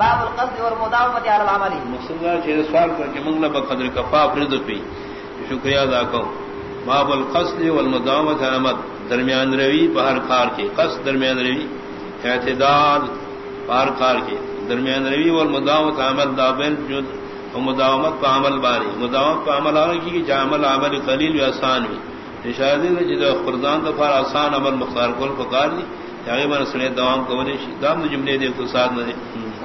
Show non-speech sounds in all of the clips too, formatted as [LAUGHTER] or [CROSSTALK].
باب القصد والمداومة على العمل. مقصد ہے سوال کر کے منگلا بقدر کفا فرد پی. شکریہ ادا کو باب القصد والمداومة على العمل. درمیان روی پہر کار کی قصد درمیان روی. اعتدال پہر کار کی درمیان روی والمداومة عمل دابن جو مداومت پہ عمل باری مداومت پہ عمل آنے کی کہ عمل عمل قلیل و آسان بھی اشارہ دے جدو خردان دفار آسان عمل مختار کول فقار دی چاہے من سنے دوام کو ونی دام جملے دے کو ساتھ نہ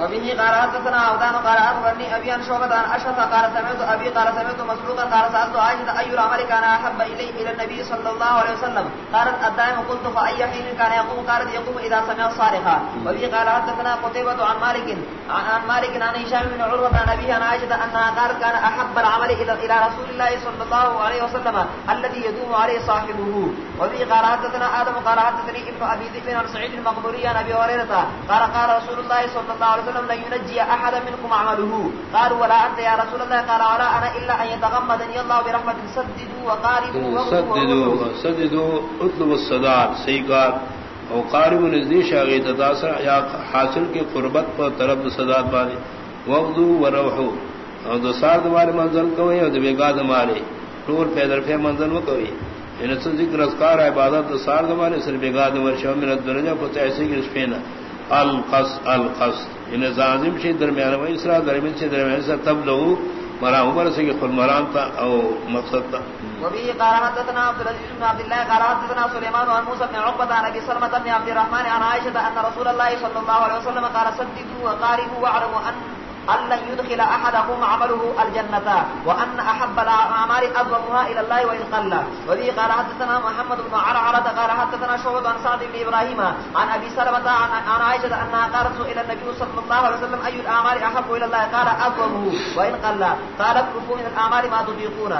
وبه قال حدثنا عبدان قال اخبرني ابي عن شعبة عن اشهد قال سمعت ابي قال سمعت مسروقا قال سالت عائشة اي العمل كان احب اليه الى النبي صلى الله عليه وسلم؟ قالت الدائم قلت فاي حين كان يقوم؟ قالت يقوم اذا سمع صارخا. وبه قال حدثنا قتيبة عن مالك عن مالك عن هشام بن عروة عن ابي عن عائشة انها قالت كان احب العمل الى الى رسول الله صلى الله عليه وسلم الذي يدوم عليه صاحبه. وبه قال حدثنا ادم قال حدثني ابن ابي ذئب عن سعيد المقبوري عن ابي هريرة، قال قال رسول الله صلى الله عليه وسلم لن ينجي احد منكم عمله. قالوا ولا انت يا رسول الله. قال ولا انا الا ان يتغمدني الله برحمه سددوا وقاربوا سددوا سددوا اطلبوا الصدار سيقال او قارب نزدیش آگئی تداثر یا حاصل کی قربت پر طرف صداد بارے وغدو وروحو او دو سار دمارے منزل کوئی او دو بیگا دمارے ٹور پیدر فی منزل و کوئی ان ذکر اذکار عبادت دو سار دمارے سر بیگا دمار شو من الدرجہ فتح ایسی کی رسفینا القص القص. یعنی ان زازم شی درمیان و اسرا، درمیان شی درمیان سے تب لو، مرا عمر سے خود مرام تھا او مقصد تھا وبه قال حدثنا عبد العزيز بن عبد الله، قال حدثنا سليمان عن موسى بن عقبة عن ابي سلمة بن عبد الرحمن عن عائشة ان رسول الله صلى الله عليه وسلم قال صدقوا وقاربوا واعلموا ان ان يدخل احدهم عمله الجنه وان احب الاعمال اضمها الى الله وان قل وذي قال حدثنا محمد بن عرعرة قال حدثنا شعبة عن سعد بن ابراهيم عن ابي سلمة، عن عائشة انها قالت الى النبي صلى الله عليه وسلم اي الاعمال احب الى الله؟ قال اضمه وان قل. قال كفوا من الاعمال ما تطيقون.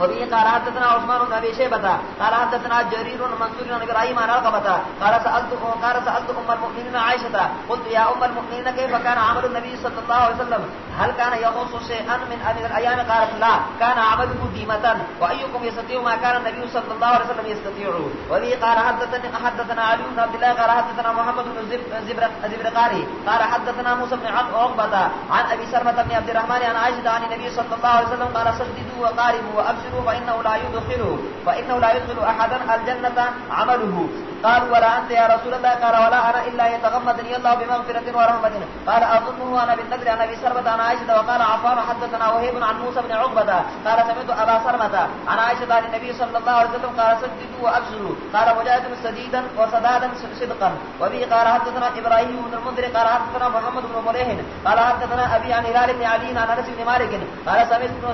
وبه قال حدثنا عثمان بن ابي شيبه قال حدثنا جرير بن منصور بن ابراهيم عن رقبه قال سالت قال سالت ام المؤمنين عائشه قلت يا ام المؤمنين كيف كان عمل النبي صلى الله عليه وسلم؟ هل كان يخص شيئا من ابي الايام قالت لا، كان عمله ديمه وايكم يستطيع ما كان النبي صلى الله عليه وسلم يستطيع؟ وبه قال حدثنا حدثنا علي بن عبد الله، قال حدثنا محمد بن زبر زبرقاري، قال حدثنا موسى بن عقبه عن ابي سلمة بن عبد الرحمن، عن عائشه عن النبي صلى الله عليه وسلم، قال سددوا وقاربوا وابشروا فانه لا يدخل فانه لا يدخل احدا الجنه عمله. قال ولا انت يا رسول الله؟ قال، ولا انا الا يتغمدني الله بمغفرة ورحمة. قال اظنه انا بالنذر عن ابي سلمة عن عائشة. وقال عفان حدثنا وهيب عن موسى بن عقبة. قال، سمعت ابا سلمة عن عائشة عن النبي صلى الله عليه وسلم. قال سددوا وابشروا قال وجاءتم سديدا وسدادا صدقا. وبه قال، حدثنا ابراهيم بن المنذر. قال، حدثنا محمد بن مريح قال، حدثنا ابي عن هلال بن علي عن انس بن مالك. قال،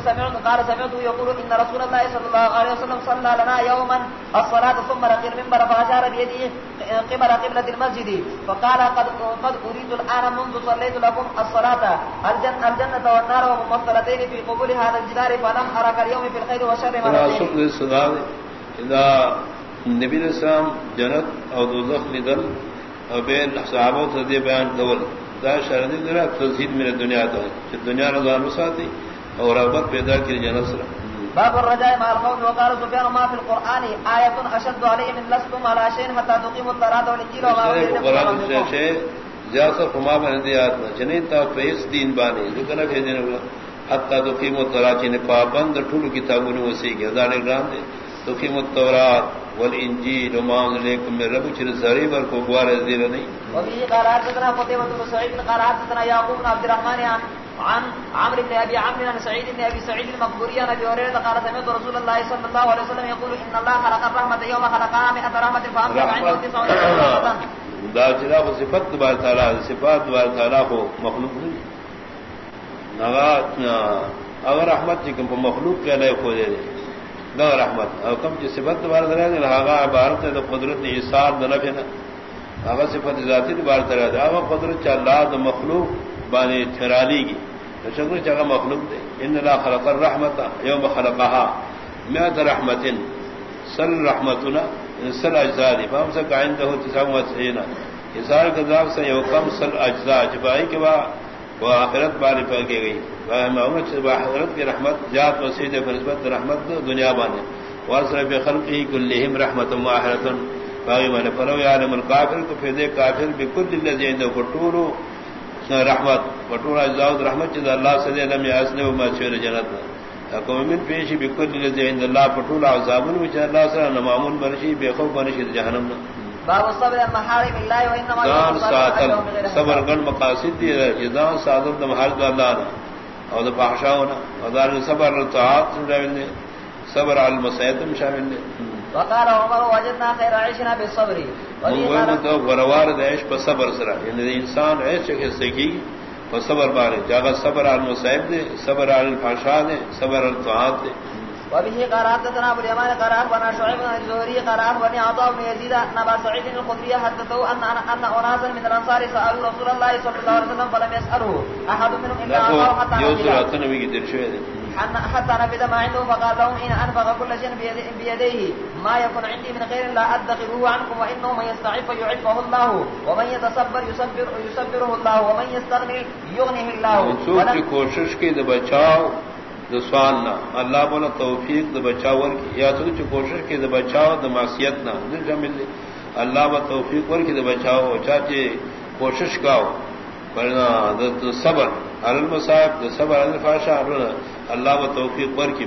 سمعت قال سمعت يقول ان رسول الله صلى الله عليه وسلم صلى لنا يوما الصلاة ثم رقي المنبر فاشار بيده قبل قبلة المسجد فقال قد قد اريد الان منذ صليت لكم الصلاة الجنة, الجنة والنار وممثلتين في قبول هذا الجدار فلم ارك اليوم في الخير والشر مرتين اذا نبی السلام جنت او دوزخ لدل او بین صحابہ دے بیان دول دا شرط درا تزہید میرے دنیا دا دنیا رضان وساتی اور رغبت پیدا کی جنت سره باب الرجاء مع القوم وقال سفيان ما في القرآن آية أشد عليه من لستم على شيء حتى تقيموا الصلاة والإنجيل وما بينكم شيء جاسا فما بن دیات جنین تا فیس دین بانے ذکر ہے دین حتى تقيموا الصلاة نے پابند ٹھول کتابوں نے وسی کے ہزار گرام دے۔ تقيموا التوراة والانجيل وما عليكم من رب چر زری بر کو گوار زیر نہیں۔ وفي قرات قتيبة بن سعيد قال حدثنا يعقوب بن عبد الرحمن عن عمرو بن ابي عمرو عن سعيد بن ابي سعيد المقبوري عن ابي هريره قال سمعت رسول الله صلى الله عليه وسلم يقول ان الله خلق الرحمه يوم خلقها مئة رحمه فامسك عنده تسعون رحمه دا جلا کو صفت دوبارہ تعالی صفات دوبارہ تعالی کو مخلوق نہیں نغا اگر رحمت جی کو مخلوق کے لیے کھو دے دے نہ رحمت. او کم جی صفت دوبارہ تعالی نے ہاگا عبارت ہے قدرت نے اثار نہ نہ ہاگا صفت ذاتی دوبارہ تعالی دا قدرت چ اللہ مخلوق بانے ٹھرالی کی شکر جگہ مخلوق دے. ان لا خلق الرحمت یوم خلقها. مئات رحمت، سل رحمتنا، سل اجزاء دی. فهم سے قائندہ تسام و سینا اظہار کذاب سے یو کم سل اجزاء. جبائی کے بعد وہ آخرت باری پہ کی گئی. محمد آخرت کی رحمت، جات و سید نسبت رحمت دنیا بانے. واسر بخلقه كلهم رحمت و واحرة باغي من فلو يعلم الكافر كفيده كافر بكل الذي عنده كتورو رحمت. پٹولا زاود رحمت چند اللہ سے لم یاسنے وما چیر جنت حکم من پیشی بکل لذی عند اللہ پٹولا عذابن وچ اللہ سے نمامون برشی بے خوف برشی جہنم باب الصبر المحارم اللہ و انما دان ساتل صبر گن مقاصد دی جزان اللہ نا. اور دا فحشاونا اور دار صبر طاعت شامل صبر علی المصائب شامل نے وقال عمر وجدنا خير عيشنا بالصبر. تو غروار عيش پر صبر سرا. یعنی انسان عيش کے سکی اور صبر بارے جاگا صبر علی المصائب دے صبر علی الفحشاء دے صبر علی الطاعات دے. وبه قرات تنا ابو اليمان قرات بنا شعيب بن الزهري قرات بني عطاء بن يزيد ان ابا سعيد الخدري حدثه ان ان اناسا من الانصار سالوا رسول الله صلى الله عليه وسلم فلم يسالوا احد منهم الا عطاء حتى يوسف النبي کی حتى نفذ ما عنده فقال لهم ان انفق كل شيء بيديه. ما يكون عندي من خير لا ادخره عنكم وانه من يستعف يعفه الله. ومن يتصبر يصبر يصبره الله. ومن يستغني يغنيه الله. ولن کوشش کی بچاؤ سوال نہ اللہ بولا توفیق د بچاور کی یا تو چ کوشش کی د بچاؤ معصیت نہ دے اللہ با توفیق ور کی د بچاؤ چاچے کوشش کاو پرنا د صبر. ہر المصائب د صبر الفاشا اللہ و توفیق پر کی۔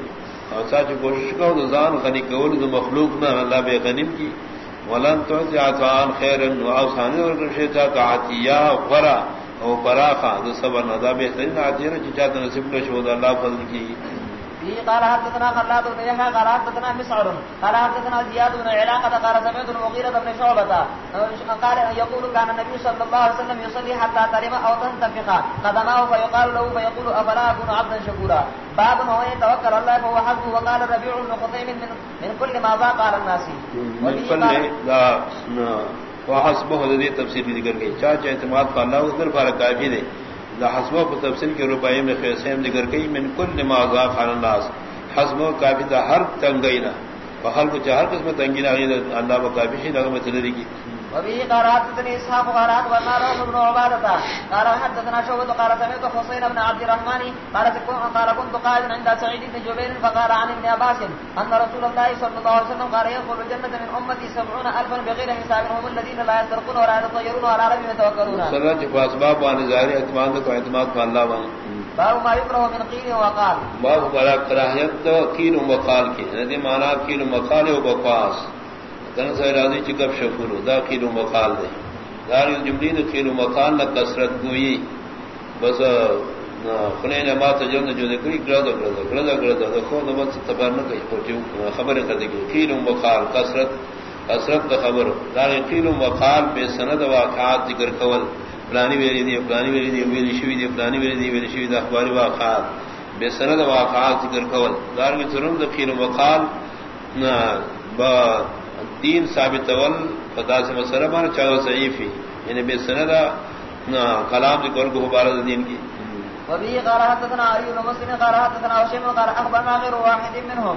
اور چاچ کوشش کرو نظام غنی قول دو مخلوق نہ اللہ بے غنیم کی۔ ولن تو سے آسان خیر آسانی اور کرشے شیتا عطیہ، غرا او پراخا دو صبر ندا بہترین عادیرہ چاہتا نصیب کا شہود اللہ فضل کی۔ قال حدثنا خلاد بن يحيى قال حدثنا مسعر قال حدثنا زياد بن علاقة قال سمعت المغيرة بن شعبة قال يقول كان النبي صلى الله عليه وسلم يصلي حتى ترم أو تنتفق قدماه فيقال له فيقول أفلا أكون عبدا شكورا. باب ما هو يتوكل الله فهو حسبه وقال الربيع بن خطيم من, من كل ما ذاق على الناس. من كل حسب حضرت تفصیل بھی ذکر گئی چاچا اعتماد کا اللہ ادھر بار کافی دے. دا حسب کو تفصیل کے روپئے میں خیسیم ذکر گئی من کل نماز خان الناس. حسب کافی دا ہر تنگئی نہ ہر کچھ ہر قسم تنگی نہ اللہ کو کافی ہی لگا میں چلے وبه قرات تني اسحاق قرات ونار بن عبادة قال حدثنا شعبة قال سمعت حسين بن عبد الرحمن قال قال كنت قاعدا عند سعيد بن جبير فقال عن ابن عباس ان رسول الله صلى الله عليه وسلم قال يدخل الجنة من امتي سبعون الفا بغير حساب هم الذين لا يسرقون ولا يتطيرون ولا ربهم يتوكلون. سرج فاسباب وان ظاهر اعتماد کو اعتماد کو اللہ وان باب ما يكره من قيل وقال. باب کراہیت قیل و مقال کی ندی معنی قیل و مقال و بقواس دن سے راضی چکب شکر دا کھیلو مقال دے۔ دار جملی دا کھیلو مقال نہ کسرت گوئی۔ بس خنے نے مات جو نہ جو کوئی گرد گرد گرد گرد دا خو نہ بس تبر نہ کہیں پہنچو خبر کر دے کھیلو مقال کسرت کسرت دا خبر۔ دار کھیلو مقال بے سند واقعات ذکر کول۔ پلانی ویلی دی پلانی ویلی دی، ویلی شوی دی پلانی ویلی دی، ویلی شوی دا اخبار واقعات۔ بے سند واقعات ذکر کول۔ دار میں ضرور دا کھیلو مقال نہ با دین ثابت اول پتا سے مسئلہ مانا چاہو ضعیف ہی یعنی بے سندا کلام سے کون کو مبارک دین کی وبه قال حدثنا علي بن مسلم، قال حدثنا هشام، قال اخبرنا غير واحد منهم.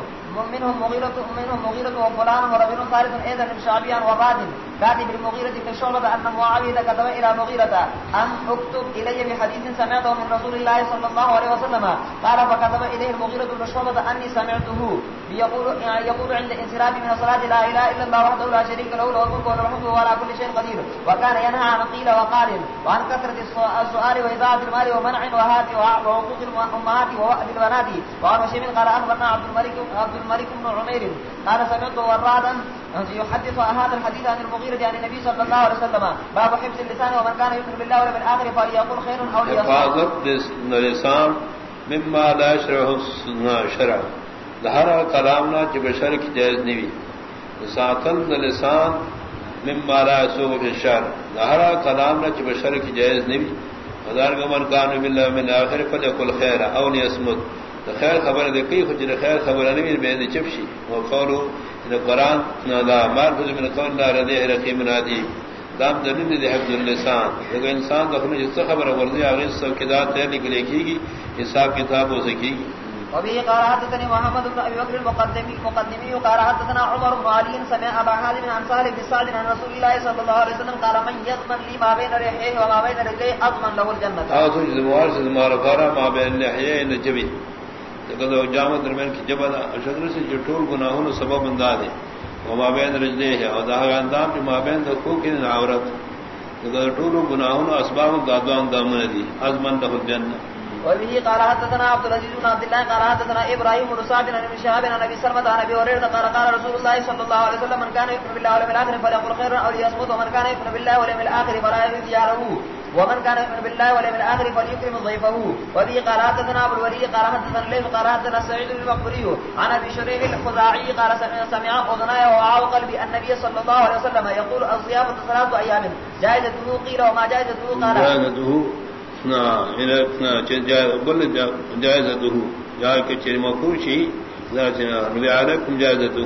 منهم مغيرة منهم مغيرة وفلان ورجل ثالث ايضا من شعبيان وباد كاتب المغيرة في الشعبة ان معاوية كتب الى مغيرة. ان اكتب الي بحديث سمعته من رسول الله صلى الله عليه وسلم. قال فكتب اليه المغيرة في الشعبة اني سمعته. يقول يقول عند انصراف من الصلاة لا اله الا الله وحده لا شريك له له الملك وله الحمد وهو على كل شيء قدير. وكان ينهى عن قيل وقال. وعن كثرة السؤال واذاعة المال ومنع وهات وعقوق الامهات ووأد البنات. وعن وشيم قال اخبرنا عبد الملك عبد الملك بن عمير قال سمعت ورادا يحدث هذا الحديث عن المغيرة عن النبي صلى الله عليه وسلم. باب حفظ اللسان ومن كان يؤمن بالله ولا بالآخر فليقول خير أو ليصمت حفاظت اللسان مما لا يشرح شرع ظهر كلامنا جب شرك جائز نبي ساتن اللسان مما لا يسوغ في الشرع. ظهر كلامنا جب شرك جائز نبي ودار من كان بالله من آخر فليقول خير أو ليصمت. خیر خبر دے کئی خجر خیر خبر نہیں بے دے چپشی وہ قولو ان قرآن دا مار فضل من قول لا ردے رقیم نادی دام دلیل دے حفظ اللسان اگر انسان دخل جس سے خبر ورزی آغیز سو کدار تیر نکلے کی گی حساب کتاب ہو سکی گی۔ وبه قال حدثني محمد بن ابي بكر المقدمي مقدمي قال حدثنا عمر بن علي سمع ابا حازم عن صالح بن سعد عن رسول الله صلى الله عليه وسلم قال من يضمن لي ما بين رحيه وما بين رجليه اضمن له الجنه. تو زموار سے زموار فارا ما بين لحيه النجبي جامع درمیان کی جب اشدر سے جو ٹول گناہوں سبب انداز ہے وہ مابین رجلے ہے اور داغ اندام جو مابین دکھو کی عورت ٹولو گناہن اسباب دادوان دامن دی ازمن له الجنہ وبه قال حدثنا عبد العزيز بن عبد الله، قال حدثنا ابراهيم بن سعد بن شهاب بن ابي سلمة عن ابي هريره قال قال رسول الله صلى الله عليه وسلم من كان يؤمن بالله واليوم الاخر فليقل خيرا او ليصمت، ومن كان يؤمن بالله واليوم الاخر فلا يؤذي جاره ومن كان يؤمن بالله واليوم الاخر فليكرم ضيفه. وبه قال حدثنا ابو الوليد، قال حدثنا الليث، قال حدثنا سعيد بن المقبري عن ابي شريح الخزاعي قال سمع اذناي وعاو قلبي النبي صلى الله عليه وسلم يقول الصيام ثلاث ايام جائزته قيل وما جائزته؟ قال جائزته بل جائزت ہو جا کے چر مکوشی نبی علیکم جائزت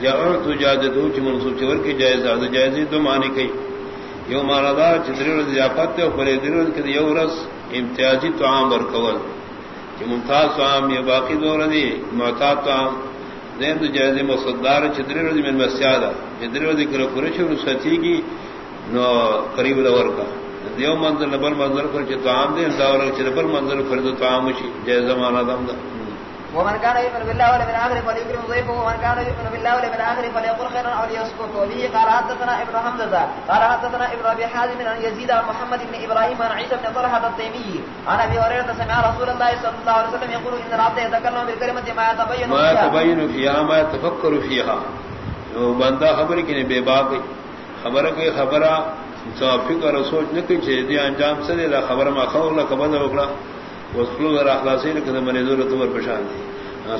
یا اور تو چ منصوب چور کی جائزہ جائزی تو معنی کئی۔ یو مانا دا چدر ضیافت پرے در کے یو رس امتیازی تو عام بر قول کہ ممتاز تو عام یہ باقی دور دی محتاط تو عام دین تو جائزی مصدار چدر رضی من مسیادہ چدر رضی کرو پرش اور سچی کی نو قریب دور کا. دیو منظر نبل منظر کر چ عام دے دور چ نبل منظر کر تو عام شي جائز زمانہ دم دا. ومن كان يؤمن بالله واليوم الاخر فليكرم ضيفه ومن كان يؤمن بالله واليوم الاخر فليقل خيرا او ليسكت وبه قال حدثنا ابن حمزه قال حدثنا ابن ابي حازم عن يزيد عن محمد بن ابراهيم عن عيسى بن طلحه التيمي. عن ابي هريره سمع رسول الله صلى الله عليه وسلم يقول ان العبد يتكلم بالكلمه ما يتبين ما يتبين فيها ما يتفكر فيها. بندہ خبر کی نے بے باق خبر خبرہ فکر سوچ نہ کہ انجام سے دا خبر ما خور نہ خبر وکڑا وصلو در اخلاصی نے کہ منے ضرورت ور پشان دی.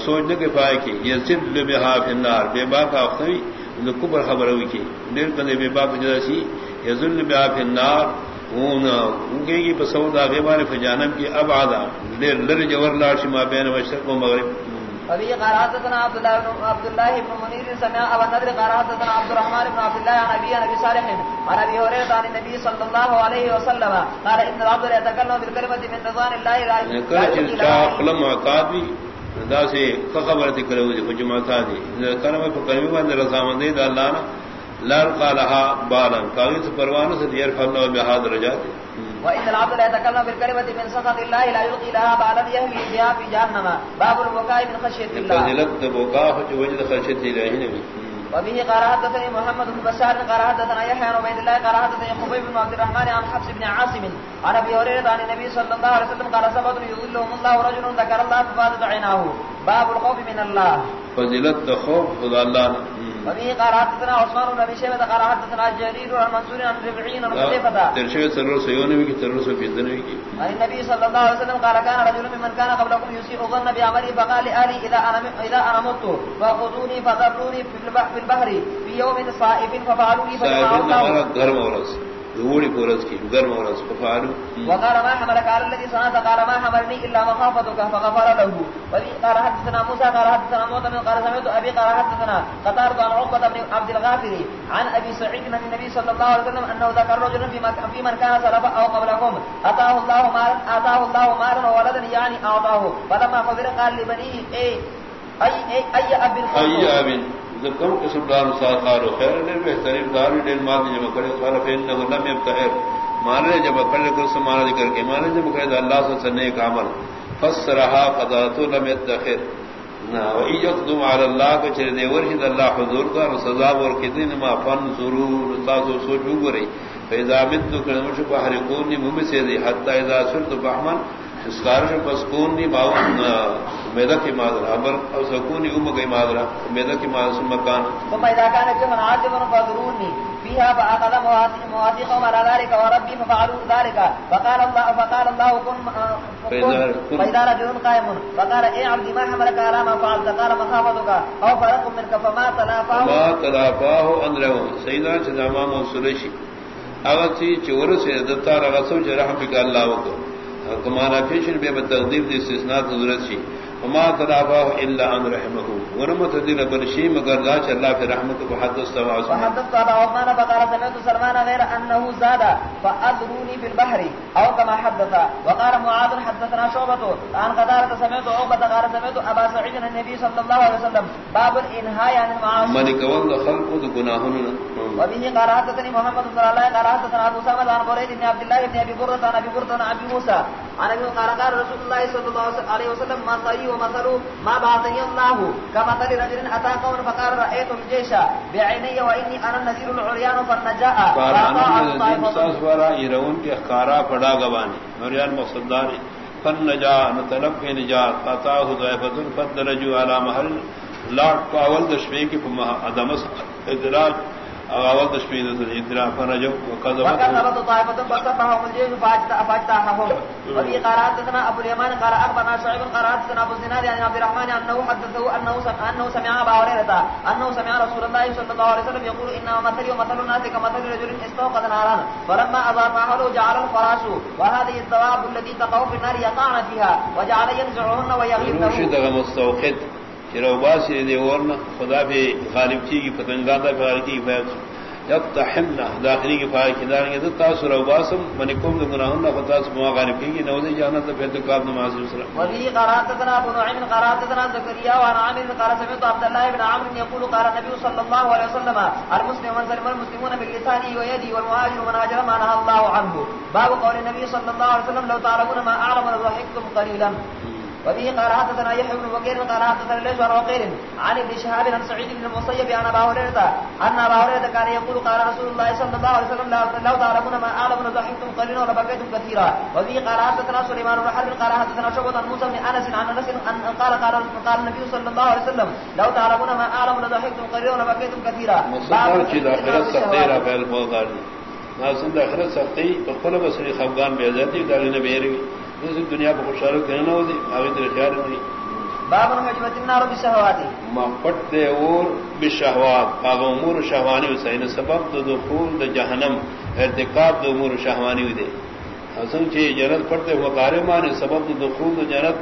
سوچنے کے پائے کہ یہ صرف بے فی النار بے باک اخوی نو کبر خبر ہوئی کہ دیر کنے بے باک جدا سی یذل بها فی النار اون انگے کی پسودا غیبان فجانم کی اب آدھا دیر لر جور لاش شما بین مشرق و مغرب. ابي قراتنا عبد الله بن عبد الله بن منير سمع ابو النضر قراتنا عبد الرحمن بن عبد الله عن ابي نبي صالح عن ابي هريره عن النبي صلى الله عليه وسلم۔ قال ان العبد يتكلم بالكلمه من رضوان الله كلام معتادي دا سے خبر ذکر ہو جو جمعہ دی۔ کلمہ پر کلمہ میں رضا مندی اللہ نے لار قالها بالا کاغذ پروانہ سے دیر فرنا بہاد رجات وإن العبد لا يتكلم بالكلمة من سخط الله لا يلقي لها بعد يهلي بها في جهنم. باب البكاء من خشية الله. فضلت بكاء وجد خشية الله وبه قال حدثني محمد بن بشار قال حدثنا يحيى بن عبيد الله قال حدثني خبيب بن عبد الرحمن عن حفص بن عاصم عن ابي هريره عن النبي صلى الله عليه وسلم قال سبب يظلهم الله رجل ذكر الله ففاضت عيناه. باب الخوف من الله. فضلت خوف الله وبه قال حدثنا عثمان بن ابي شيبه قال حدثنا جرير عن منصور عن ربعين عن حذيفه ترشيه سرور سيوني بك ترور في الدنيا عن النبي صلى الله عليه وسلم قال كان رجل ممن كان قبلكم يسيء الظن بعمله فقال لآلي اذا انا اذا انا مت فخذوني فذروني في البحر في يوم صائف ففعلوا لي دوڑی پورس کی گرم اور اس فعال وقال ما حملك على الذي صنعت؟ قال ما حملني الا مخافتك فغفر له. وذي قال حدثنا موسى قال حدثنا موسى قال سمعت ابي قال حدثنا قطار عن عقبه بن عبد الغافر عن ابي سعيد بن النبي صلى الله عليه وسلم انه ذكر رجلا في من كان سلف او قبلكم اتاه الله مالا اتاه الله مالا وولدا يعني اعطاه فلما خبر قال لبنيه اي اي اي ابي اي ابي کم قسم دار ساتھ ساخار خیر نے بہترین دار دل ماں جب کرے سارا فین نہ لم يبتهر مانے جب کرے کر سمان ذکر کے مانے جب کرے اللہ سے سنے کا عمل۔ فسرها قضات لم يدخر نہ ويقدم على الله، کہ چرے دے ورشد اللہ حضور کا سزا اور کتنے ما فن ضرور تاسو سوچو گرے فیضا مت کرے مش کو ہر کو نی مم سے دی حتا اذا سرت بہمن اسکارش پسکون نی باو میدا کی مادر امر او سکونی ام گئی مادر میدا کی مادر سم مکان۔ عاجب فضروني فيها فاخذ مواثيق على ذلك وربي ففعلوا ذلك. فقال الله فقال الله كن فاذا رجل قائم. فقال اي عبد ما حملك على ما فعلت؟ قال مخافتك او فرق منك فما تلافاه. ما تلافاه اندره سيدنا سيدنا موسرشي اغتی چور سے دتا رغسو جرح بک اللہ وکو کمانا پیشن بے تقدیر دی استثناء ضرورت سی وما تدافع الا ان رحمه. ورم تدل برشي مگر ذات الله في رحمته وحدث سوا وحدث ابا عثمان فقال سمعت سلمان غير انه زاد فاذروني في البحر او كما حدث. وقال معاذ حدثنا شعبة. عن قدارة سمعت عقبة قال سمعت ابا سعيد النبي صلى الله عليه وسلم. باب الانهاء عن المعاصي. من كون خلق گناهن وبه قال حدثني محمد بن الله قال حدثنا ابو سلمة عن بريد بن عبد الله بن ابي برة عن ابي برة عن ابي موسى. عن قال قال رسول الله صلى الله عليه وسلم ما طري ومثل ما بعثني الله كمثل رجل اتى قوم فقال رايت الجيش بعيني واني انا النذير العريان فالنجاء يرون کے اخکارا پڑا گوانے نوریان مقصدار فن نجا نطلب کے نجات على محل لاٹ پاول دشوے کی ادمس ادراج اغاول تشبيه ذات ادراك فرجو وكذب وكذب طائفة فصفهم الجيش فاجتاحهم. وفي قراتنا ابو اليمان قال اخبرنا شعيب قراتنا ابو الزناد عن عبد الرحمن انه حدثه انه سمع انه سمع ابا هريره انه سمع رسول الله صلى الله عليه وسلم يقول ان مثلي ومثل الناس كمثل رجل استوقد نارا فلما اضاء ما حوله جعل الفراش وهذه الدواب التي تقع في النار يقعن فيها وجعل ينزعهن ويغلبن. مرشد مستوقد دے ورنہ خدا پہ غالب کی کی پتنگا دا پہ غالب کی کی فیض جب تحمنا داخلی کی فائد کی دارنگی دا تاثر روباسم منی کم دا گناہن دا خدا سبما غالب کی کی نوزی جانا دا پہ دکاب نماز وسلم وفی قراتتنا ابو نعیم قراتتنا زکریہ وانا عامل قرار سمیت عبداللہ ابن عامل یقول قال نبی صلی اللہ علیہ وسلم، المسلم من سلم المسلمون باللسانی ویدی والمهاجر من آجر ما نهى الله عنه. باب قول النبي صلى الله عليه وسلم، لو تعلمون ما أعلم لضحكتم قليلا. وبه قال حدثنا يحيى بن بكير قال حدثنا ليس عن وقير عن ابن شهاب عن سعيد بن المصيب عن ابا هريره ان ابا هريره كان يقول قال رسول الله صلى الله عليه وسلم لو تعلمون ما اعلم لضحكتم قليلا ولبكيتم كثيرا. وبه قال حدثنا سليمان بن حرب قال حدثنا شعبة عن موسى بن انس عن انس ان قال قال قال النبي صلى الله عليه وسلم لو تعلمون ما اعلم لضحكتم قليلا ولبكيتم كثيرا. باب اخرت سختي رافع الفوزان ناصر اخرت سختي بقول بسري خفغان بيزاتي دار النبي دنیا کو خوشحال کہنا ہو دی آگے تیرے خیال نہیں۔ باب حجمت النار ما پٹ دے اور بالشهوات باغ امور شهوانی حسین سبب دو دخول د جہنم۔ ارتکاب دو امور شهوانی دے۔ حسن چے جنت پٹ دے وقار مان سبب دو دخول د جنت۔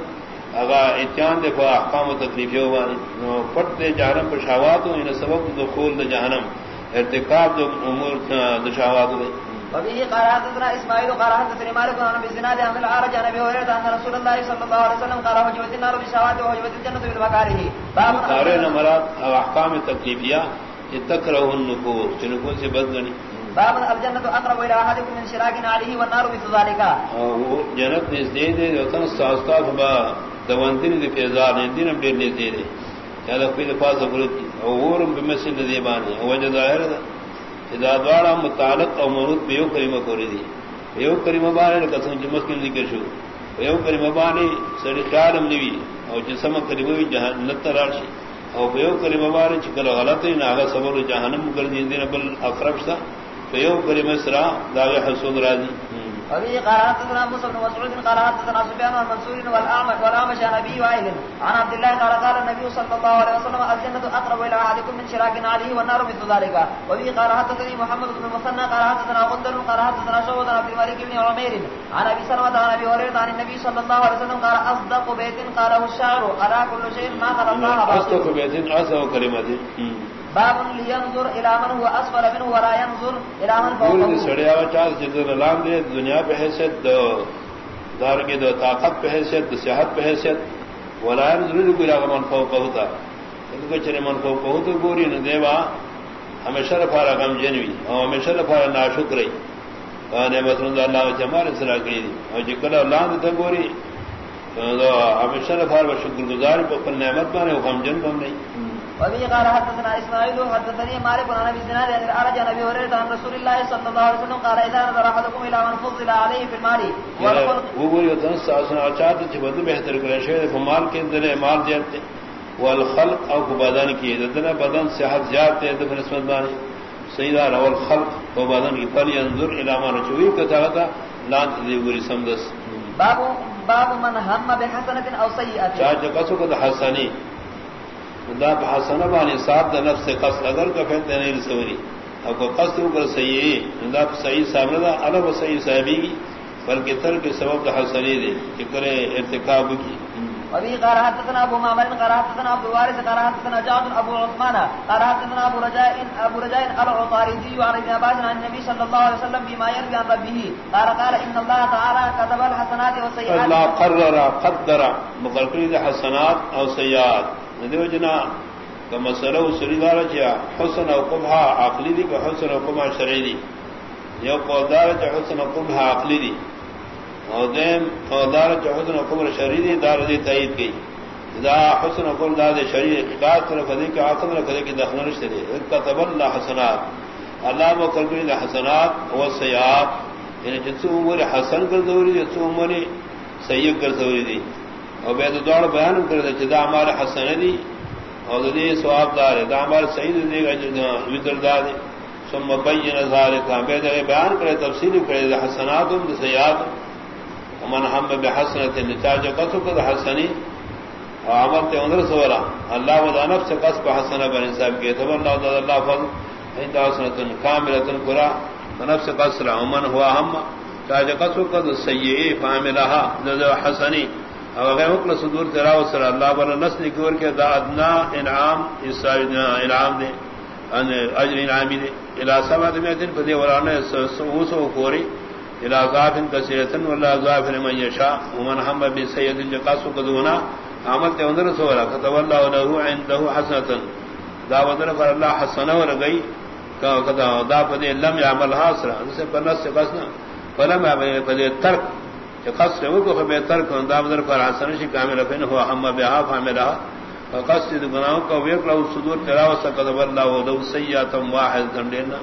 اگا اتیان دے کو احکام و تکلیفیں وانی پٹ دے جہنم پر شهوات ان سبب دو دخول د جہنم۔ ارتکاب دو امور د شهوات دے وبه قال حدثنا اسماعيل قال حدثني مالك عن ابي زناد عن العرج عن ابي هريره ان رسول الله صلى الله عليه وسلم قال حجبت النار بالشهوات وحجبت الجنه بالمكاره باب قارن مراد او احکام تکلیفیہ تکره النفوس. جنکو سے بدلنی باب الجنه اقرب الى احدكم من شراك عليه والنار مثل ذلك. او جنت نزدې دې وطن ساستا فبا دوندین دې فیضان دین ډېر نزدې دې یا د خپل فاز غلط او ورم بمثل دې باندې. او ظاهر ده. اذا متعلق او مرود بیو کریمہ کوری دی بیو کریمہ بانے قسم جمس کی ذکر شو. بیو کریمہ بانے سڑی خیالم نوی او جسم کریمہ بھی جہنت تراشی او بیو کریمہ بانے چکل غلطی ناغا سبر جہنم کردین دینا بل اقرب سا بیو کریمہ سرا داغی حسود راضی وفي قرات ابن موسى بن مسعود، قال حدثنا سفيان بن منصور والاعمش والاعمش عن ابي وائل. عن عبد الله قال قال النبي صلى الله عليه وسلم الجنه اقرب الى احدكم من شراك عليه والنار مثل ذلك. وفي قال حدثني محمد بن المثنى قال حدثنا غندر قال حدثنا شعبة عبد الملك بن عمير، عن ابي سلمة، عن ابي هريره عن النبي صلى الله عليه وسلم، قال اصدق بيت قاله الشاعر على كل شيء ما قال الله. اصدق بيت اصدق كلمه باب لينظر الى من هو اسفل منه ولا ينظر الى من فوقه. سڑیا چاس جدر لام دے، دنیا پہ حیثیت دو دار کے دو طاقت پہ حیثیت دو صحت پہ حیثیت ولا ينظر الى من فوقه تا ان کو چنے من فوقه تو گوری نہ دیوا، ہمیشہ رفارا غم جنوی اور ہمیشہ رفارا ناشکر نعمت اللہ جمال سرا کری دی. اور جکل اللہ تے گوری ہمیشہ رفارا شکر گزار پر نعمت مانے غم جن بن نہیں وبه قال حدثنا اسماعيل حدثني مالك بن ابي زناد عن الارج عن ابي هريره عن رسول الله صلى الله عليه وسلم قال اذا نظر احدكم الى من فضل عليه في المال والخلق يتن ساسن اچات چ بد بہتر کرے شے فمال کے اندر مال دیتے والخلق او بدن کی ادنا بدن صحت زیادت ہے دفن اسمت بانی سیدہ اول خلق و بدن کی فل ينظر الى ما رجوی کتا تھا لان دی گوری سمدس۔ باب باب من هم بحسنه او سيئه چاچ کسو کو حسنی۔ دا حسن بانی صاحب دا نفس قصد اگر کا فیلتے نہیں رسوری اب کو قصد کر صحیح دا صحیح صاحب دا علب صحیح صاحبی کی بلکہ تر کے سبب دا حسنی دے، کہ کرے ارتکاب کی۔ وبه قال حدثنا ابو معمر قال حدثنا ابو وارث، قال حدثنا جعفر ابو عثمان، قال حدثنا ابو رجاء ابو رجاء العطاردي عن ابن عباس عن النبي صلى الله عليه وسلم بما يروي عن ربه. قال قال ان الله تعالى كتب الحسنات والسيئات. الله قرر، قدر. مقرر الحسنات او سيئات ندیو جنا کا مسئلہ سری دار چیا حسن او قبحا عقلی دی کہ حسن او قبحا شرعی دی. یو قول دار چا حسن او قبحا عقلی دی. اور اور دار حسن قبر شریری دار دی تعید کی دا حسن قبر دار شریر اقدار کر فدی کے عاقب نہ کرے کہ دخل رشتے دے کتب اللہ حسنات. اللہ و حسنات و سیئات یعنی جتسو عمر حسن کر دوری دی جتسو عمر سیئ کر دوری دی. اور بے دوڑ بیان کر دے جدا ہمارے حسن دی اور دی ثواب دار ہے دا ہمارے سعید دی گا وزر دار دی. ثم بین ذالک بے دے بیان کرے تفصیل کرے حسنات و سیئات من ہم بحسنت نتاج قصو قد حسنی اور عمل تے اندر سورا. اللہ و نفس قصب حسنہ بن انصاب کے تب اللہ تعالی اللہ فضل. عند حسنت کاملۃ قرا نفس قصر ومن هو هم تاج قصو قد سیئ فعملها. ذو حسنی. او غیر مکل صدور ترا وسر اللہ بر نسل کور کے دا ادنا انعام اسائنا انعام دے ان اجر انعام دے الى سبعۃ مئتین فدی ورانے سو سو کوری الى ضعف كثيرة ولا ضعف من يشاء ومن هم بسيد الجقاس قدونا عملت انظر سورا كتب الله له عنده حسنة. دا ودر فر الله حسنة ورغي كذا دا فدي لم يعمل حاصرا اسے پر نس قصنا فلم يعمل فدي ترك قصر وقف به ترك دا ودر فر حسنة شي كامل فين هو هم بها فعملها فقصد گناہوں کا ویکلا صدور تلاوت كتب الله له سيئات واحد تندینا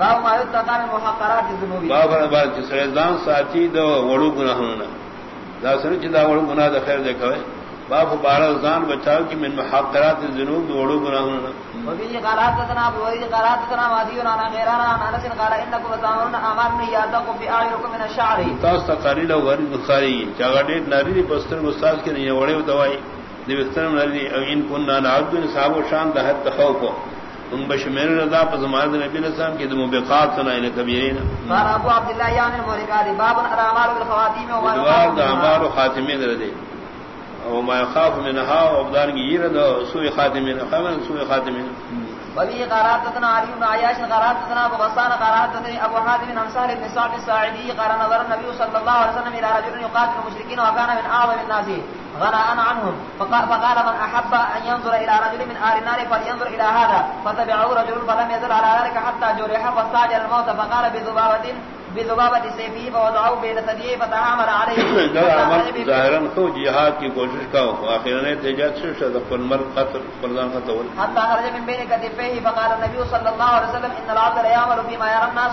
باب ما يتقى من محقرات الذنوب باب باب سرزان ساتھی دو وڑو گناہنا دا سر چ دا وڑو گناہ دا خیر دیکھو باب بار زان بچاؤ کی من محقرات الذنوب دو وڑو گناہنا وبه قالات تنا ابو وليد قالات تنا مادي انا غيرنا انا انس قال انكم تامرون امر من ياتكم في اعينكم من الشعر تاس تقرير او غريب بخاري چاغډي ناری پستر استاد کے نہیں وڑے دوائی دیوستر ناری ان كنا نعبد صاحب شان ده تخوف ان بشمیر رضا پر زمان نبی السلام کی دمو بقات سنا ان کبیرین. قال ابو عبد الله یعنی مولکاد باب الاعمال بالخواتیم و دوار دا اعمال خاتمین ردی او ما يخاف منها وابدان کی یہ رد سوء خاتمین. خمن سوء خاتمین. وبه قراتنا علي بن عياش قراتنا ابو غسان قراتنا ابو حاتم بن صالح بن سعد الساعدي قال نظر النبي صلى الله عليه وسلم الى رجل يقاتل المشركين وكان من اعظم الناس غنى عنهم. فقال, فقال من احب ان ينظر الى رجل من اهل النار فلينظر الى هذا. فتبعه رجل فلم يزل على ذلك حتى جرح فاستعجل الموت. فقال بذبابه [COUGHS] تو جهاد کی کوشش کا اخیرا نے تجاد سے شد فن مر قتل فرزان قتل حتى خرج من بين كتفيه فقال النبي صلى الله عليه وسلم ان العبد لا يعمل فيما يرى الناس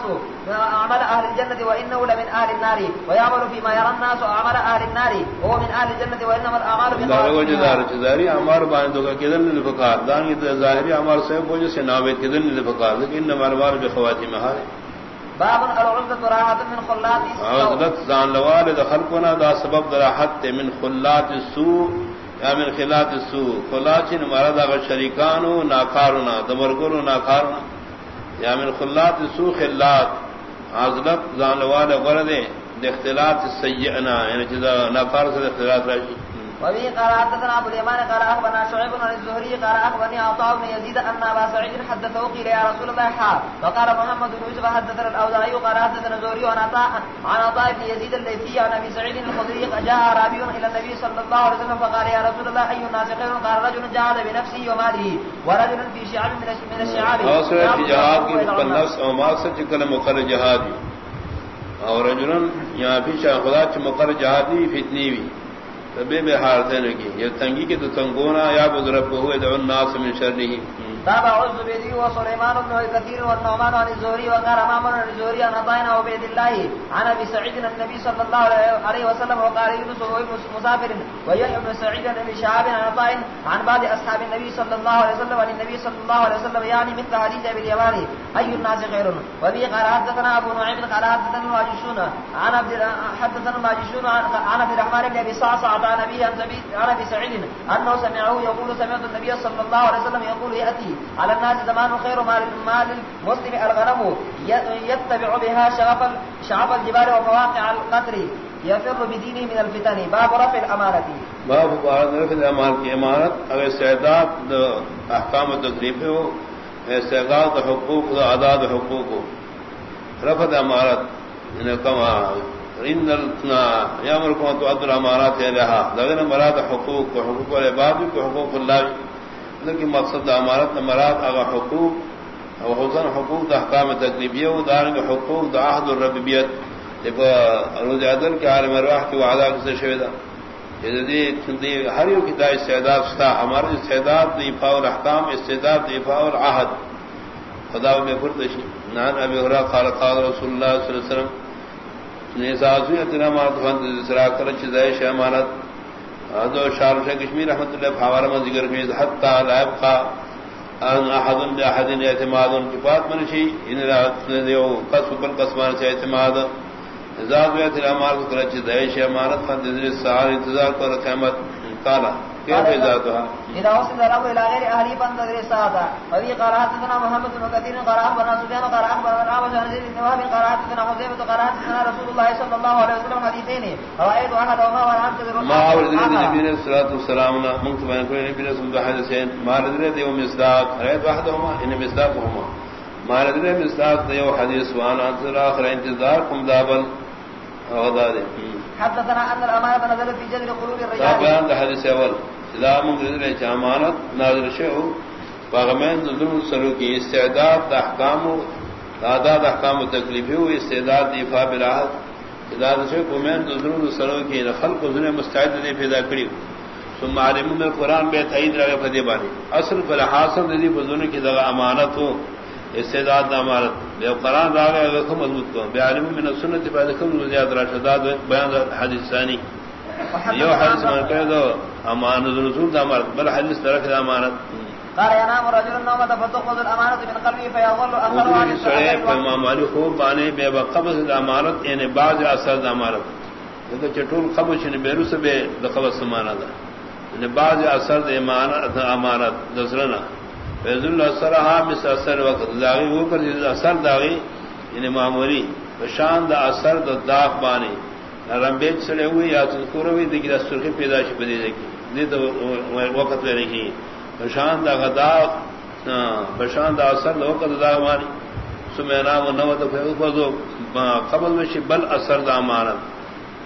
عمل اهل الجنه وانه لمن اهل النار. ويعمل فيما يرى الناس عمل اهل النار. وهو من اهل الجنه وانما الاعمال بالخواتيم دار جزاری امر بان تو کدن للفقار دان ظاہری امر سے وجہ سے ناوے کدن للفقار لیکن انما باب العزة راحت من خلات عزلت زان لوال دا خلقنا دا سبب دا راحت من خلات السوء، یا من خلات السوء. خلات چن مرد اگر شریکانو ناکارنا دمرگرو ناکارنا یا من خلات السوء خلات. عزلت زان لوال غرد دا اختلاط السیئنا یعنی چیزا ناکار سے اختلاط راشی. وبه قال حدثنا ابو اليمان قال اخبرنا شعيب بن الزهري قال اخبرني عطاء بن يزيد ان ابا سعيد حدثه قيل يا رسول الله حا وقال محمد بن يوسف حدثنا الاوزاعي قال حدثنا الزهري عن عطاء عن عطاء بن يزيد الليثي عن ابي سعيد الخدري جاء اعرابي الى النبي صلى الله عليه وسلم فقال يا رسول الله اي الناس خير قال رجل جاهد بنفسه وماله ورجل في شعب من الشعاب. اوسر جهاد کی بالنفس او مال سے مقر جهادی اور رجل یہاں بھی شاہ خدا چ مقر جهادی فتنی بھی تبے میں ہار دینے کی یہ تنگی کے تو تنگونا، یا بزرگ ہوئے تو ناس من شر نہیں تابع الزبيدي وسليمان بن كثير والنعمان عن الزهري وقال امام الزهري عن عطاء عبيد الله عن ابي سعيد النبي صلى الله عليه وسلم وقال يونس وهو مسافر ويحيى بن سعيد بن شهاب عن عطاء عن بعض اصحاب النبي صلى الله عليه وسلم عن النبي صلى الله عليه وسلم يعني مثل حديث ابي اليماني اي الناس خير وبه قال حدثنا ابو نعيم قال حدثنا الواجشون عن عبد حدثنا الواجشون عن عبد الرحمن بن ابي صعصع عن ابي عن ابي سعيد انه سمعه يقول سمعت النبي صلى الله عليه وسلم يقول ياتي على الناس زمان خير مال المال المسلم الغنم يتبع بها شغف شعب الجبال ومواقع القطر يفر بدينه من الفتن. باب رفع الامانه باب رفع الامانه کی امانت اگر استعداد احکام تقریب ہو استعداد حقوق و ادا حقوق رفع الامانت ان یعنی کما ان یامر کو تو ادر امانات ہے رہا لگن مراد حقوق و حقوق العباد کو حقوق اللہ. مطلب لیکن مقصد دا امارت مراد اگر حقوق او حسن حقوق دا احکام تقریبیہ و دارنگ حقوق دا عہد الربیت روز عدل کے عالم ارواح کی وعدہ سے شویدہ ہر یو کی دا استعداد ستا، ہمارا استعداد دفاع الحکام استعداد دفاع العہد. خدا میں فردشی نان ابی ہرا قال قال رسول اللہ صلی اللہ علیہ وسلم نیزازوی اتنا مارت فند سرا کرچ دائش امانت دو شار شاہ کشمیر رحمت اللہ حوالہ میں ذکر کی حتا لا يبقى ان احد احد اعتماد ان کی بات منشی ان رات دیو قص پر قسمان سے اعتماد زاد وی تر امال کرچ دیش امانت فند سال انتظار کر قیامت کالا كيف ذاتها اذا وصل له الى غير اهلي بند غير ساده وفي قرات لنا محمد بن كثير قرات بن سفيان قرات بن عبد العزيز بن وهب قرات لنا حذيفه قرات لنا رسول الله صلى الله عليه وسلم حديثين. رايت احد وما وانا انتظر ما اورد النبي عليه وسلم من تبين النبي صلى الله عليه وسلم ما رد يوم مصداق رايت احدهما ان مصداقهما ما رد مصداق يوم حديث وانا انتظر اخر انتظاركم دابل حدثنا ان الامانه نزلت في جذر قلوب الرجال. دا حدیث اول گزرے چامانت نازل شو باغمین ظلم سلو کی استعداد دا احکام دادا دا احکام تکلیفی و استعداد دفاع براحت استعداد شو قومین ظلم سلو کی خلق ظلم مستعد دے پیدا کری۔ ثم علمون القرآن بے تعید رہے فدی بانی۔ اصل پر حاصل دی بزرگ کی دغا امانت ہو۔ استعداد دا امانت۔ بے قرآن اگر کم مضبوط کو۔ بے علم من سنت پہلے کم زیادہ راشداد بیان حدیث ثانی یو حدیث من دو امانت رسول دا امانت. بل حدیث طرف دا امانت. قال ينام رجل النوم فتقض الامانه من قلبه فيظل اثر عن السلام امام علی خوب بانے بے قبض دا امانت یعنی بعض اثر دا امانت. تو چٹول قبض نے بیرو سے بے قبض سمانا دا. یعنی بعض اثر امانت امانت دسرنا اللہ سرحا مس اثر وقت. داغی وہ کر اثر داغی یعنی معمولی شان دا اثر دا داغ بانی رمبیج سڑے ہوئی یا تذکر ہوئی دیکھی دا سرخی پیداشی بدی دیکھی. دی تو وقت لے رہی بشان دا غداغ بشان دا اثر دا وقت داغ بانی سمینا و نو تو فیضو قبل میں بل اثر دا امانت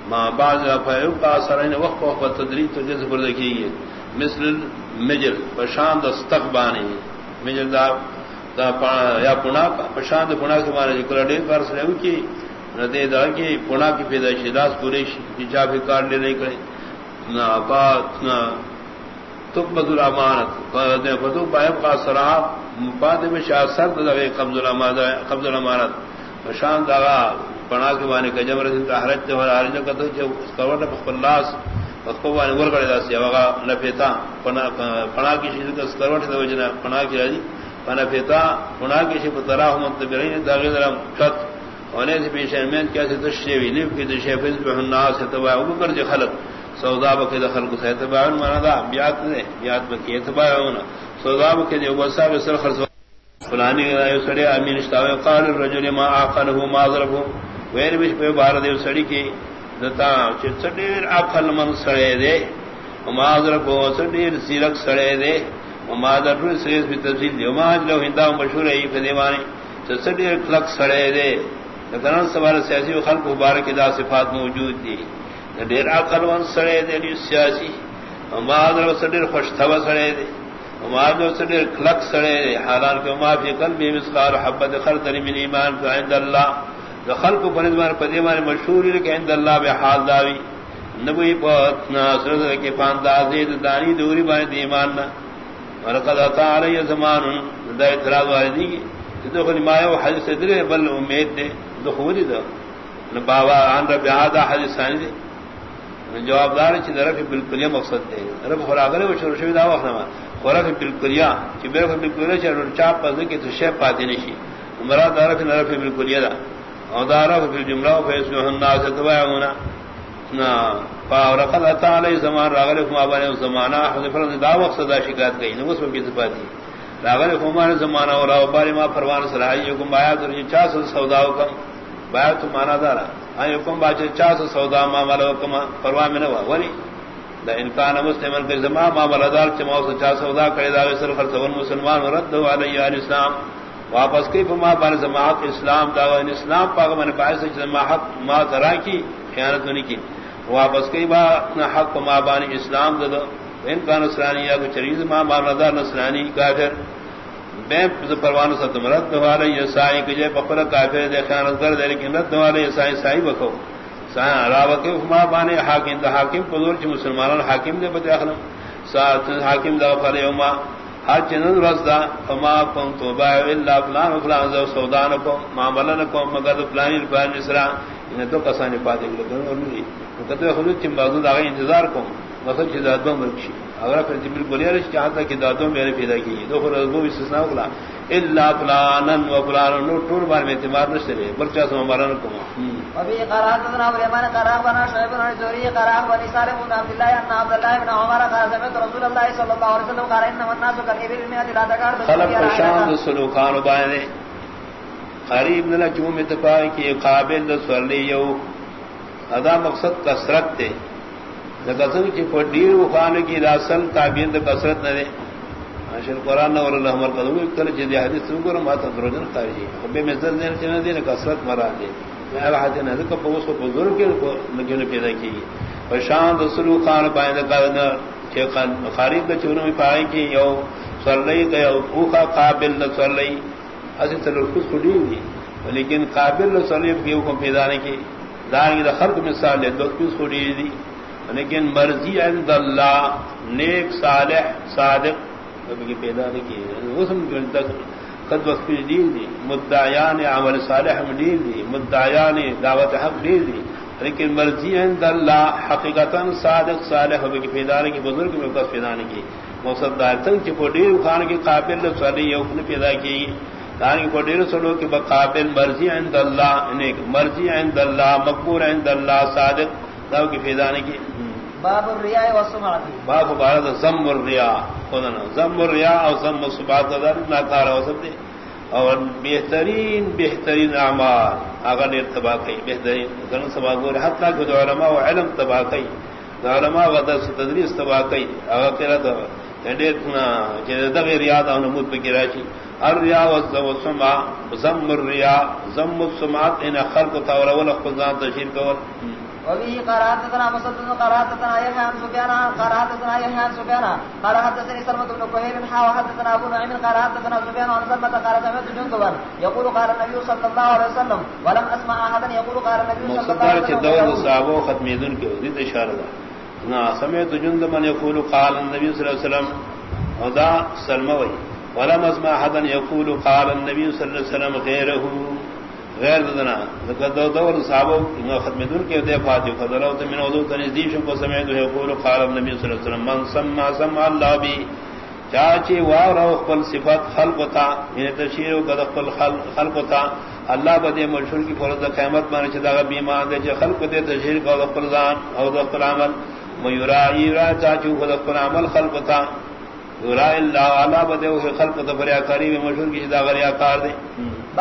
ما بعض فیض کا اثر ہے وقت وقت تدریج تو جیسے پر دیکھی گئی مثل مجل پشان دستک بانی۔ مجل دا دا یا پنا پشان دا پنا کے مانے جکر ڈیر کار سنے ہو کی ندے دا کی پنا کی پیدائشی داس پوریش جا بھی کار لے نہیں کرے نا بات نا تک بدل امانت فتو بائب کا سراب بعد میں شاہ سرد دا قبض الامانت پشان دا پنا کے مانے کا جبر دن کا حرج تو حرج کا تو جو اس کا ورنہ پخلاص پکوان ور کڑے داسی وغا نفیتا۔ پنا پنا کی شی کا سکروٹ دے وجنا پنا کی راجی پنا پیتا پنا کی شی پترا ہم تبرین داغی درم خط اونے سے پیش میں کیسے تشی وی کی تشی فز بہ الناس تبع ابو کر جو خلق۔ سودا بک دخل کو سے تبع مانا دا بیات نے بیات بک تبع ہونا۔ سودا بک جو وسا بسر خرص فلانی سڑے، امین استاوے قال الرجل ما عقله ما ضربه۔ ویر بش پہ بار دیو سڑی کی۔ دتا چڑیر اکل من سڑے دے۔ مادر کو سڑیر سیرک سڑے دے۔ مادر سریس بھی تفصیل دی ماج لو ہندا مشہور ہے، یہ دیوانے سڑیر کلک سڑے دے۔ دکان سوال سیاسی خلق مبارک دا صفات موجود دی۔ ڈیر اکل من سڑے دے سیاسی. مادر سڑیر خوش تھوا سڑے دے. مادر سڑیر کلک سڑے دے. حالان کہ ما فی قلبی مسقال حبت خردل من ایمان فعند اللہ. دخل کو بنزمان پدیمان مشہور کہ عند اللہ بحال داوی. نبوی پتنا سرد کے پاندازی دانی دوری بانی دیمان نا. ورقد اتا علی زمان دا اعتراض واردی کی دخل مایو حدیث درے بل امید دے. دخولی دا نباوا آن رب آدھا حدیث ثانی دے. جواب دار چی درف بالکلیہ مقصد دے. رب خراغلے و شروع شوی دا وقت نما. خراغ بالکلیہ. چی بیرف بالکلیہ چی چاپ پزن کی تو شیف پاتی نشی. مراد درف نرف بالکلیہ دا. او دارا فی جملہ فیسمہ الناس تبعونا نا فاورقد اتا علی زمان راغل فما بانی زمانا حضفر دا وقت صدا شکایت گئی. نمس میں کی صفاتی راغل فما زمانا اور باری ما پروان سره ایو سرائیکم بایات رجی چاس سوداو کم بایات مانا دارا. آئیکم باچے چاس سودا ما ملوکم پروان میں نوا ولی دا انکان مسلمان کے زمان ما ملدار چماو سچا سودا کرے دا غسر خرسون مسلمان رد علی الاسلام واپس کی فما بان جماعت اسلام دا ان اسلام پاک من باعث جماعت ما ذرا کی، خیانت نہیں کی۔ واپس کی با حق ما بان اسلام دو۔ ان کا نصرانی یا چریز ما بان رضا نصرانی کافر پروان ستم رد والے یہ سائی کہ جے پپر کافر دے خیانت کر دے لیکن رد والے یہ سائی سائی بکو سائی راوکے ما بانے حاکم دا حاکم پدور چ مسلمانان حاکم دے بتے اخلم ساتھ حاکم دا فر یوما۔ ہر چنن رزدا فما کن تو با الا فلان فلان ذو سودان کو۔ معاملہ کو مگر فلان فلان اسرا انہیں تو کسانے پاتے گلے اور نہیں۔ کہتے خود چم بازو دا انتظار کو۔ مثلا چیز ادم مرکشی اگر پھر جبریل بولیا رش چاہتا کہ دادوں میں نے پیدا کی دو پھر وہ استثناء ہوگا الا فلانن و فلانن نو ٹور بار میں اعتبار نہ چلے برچا سو مارن کو ابھی قرات بن ابو یمان قرا بنا شعیب بن زوری قرا بن سالم بن عبد الله ان عبد الله بن عمر قال سمعت رسول الله صلى الله عليه وسلم قال ان الناس كثير من لا تقال خلق شان سلوکان باندې قریب نہ جو اتفاق کی قابل سولی یو۔ ادا مقصد کثرت تے کسر کی پڈیر وفان کی راسل تعبیر کثرت نہ دے اشر قرآن اور اللہ عمر قدم کل جدی حدیث سن کر ماتا دروجن خارجی خبے میں زد دین چنہ دین کثرت مرا دے میں راحت نہ کہ پوس کو بزرگ کے کو نگن پیدا کی پشان رسول خان پائند قائد کہ خارج کا چونوں میں پائے کہ یو صلی گیا او کا قابل نہ صلی اسی چلو کچھ چھوڑی ہوئی لیکن قابل نہ صلی کی کو پیدا نہیں کی دار کی خلق مثال ہے دو کیوں چھوڑی دی لیکن مرضی عند اللہ، نیک، صالح، صادق۔ کی پیدا نہیں کی خد وقت ڈیل دی، مدعیان عمل صالح میں ڈیل دی، مدعیان دعوت حق ڈیل دی۔ لیکن مرضی عند اللہ حقیقت صادق، صالح کی پیدا نہیں کی بزرگ میں کس پیدا نہیں کی موسد دار تنگ کی پوڈیر خان کی قابل صالح یہ پیدا کی۔ دان کی پوڈیر سلو کی بقابل مرضی عند اللہ، نیک مرضی عند اللہ مقبور عند اللہ، صادق۔ دعو کی پیدا نہیں کی۔ باب الرياء والسمعه باب بارد زم الرياء خودنا زم الرياء او زم السبعه در ناکار ہو سکتے اور بہترین بہترین اعمال۔ اگر نے تباہ کی بہترین۔ زن سبا گور حتا کہ علماء و علم تباہ کی علماء و درس تدریس تباہ کی اگر کرا تو انڈیتنا کہ دغیر یاد ان مت کی راشی الرياء والسمع زم الرياء زم السمعات ان خلق تاور ولا خزان تشیر کور وبه قراتنا مسدد قراتنا يحيى عن سفيان قراتنا يحيى عن سفيان قال حدثني سلمة بن كهيل حا وحدثنا ابو نعيم قراتنا سفيان عن سلمة قال سمعت جندبا يقول قال النبي صلى الله عليه وسلم ولم اسمع احدا يقول قال النبي صلى الله عليه وسلم دور کے ذات اشارہ دا۔ نا سمعت جندبا يقول قال النبي صلى الله عليه وسلم ودا سلمہ وی ولم اسمع احدا يقول قال النبي صلى الله عليه وسلم غيره غیر دنا دو دور صحابہ ختم دور کے دے فاتح فضل او من وضو تنزیش کو سمے تو یقول قال النبي صلی اللہ علیہ وسلم، من سمع سمع الله بي چاچی واو رو خپل صفات خلق تا یعنی تشیر و خپل خلق تا اللہ بدے مشہور کی فرض قیامت مانے چدا بیمان دے چ خلق دے تشیر کو خپل ذان او خپل عمل. میرا ایرا چاچو خپل عمل خلق تا یرا اللہ علی بدے خلق تا فریا کری مشہور کی چدا غریا کار دے.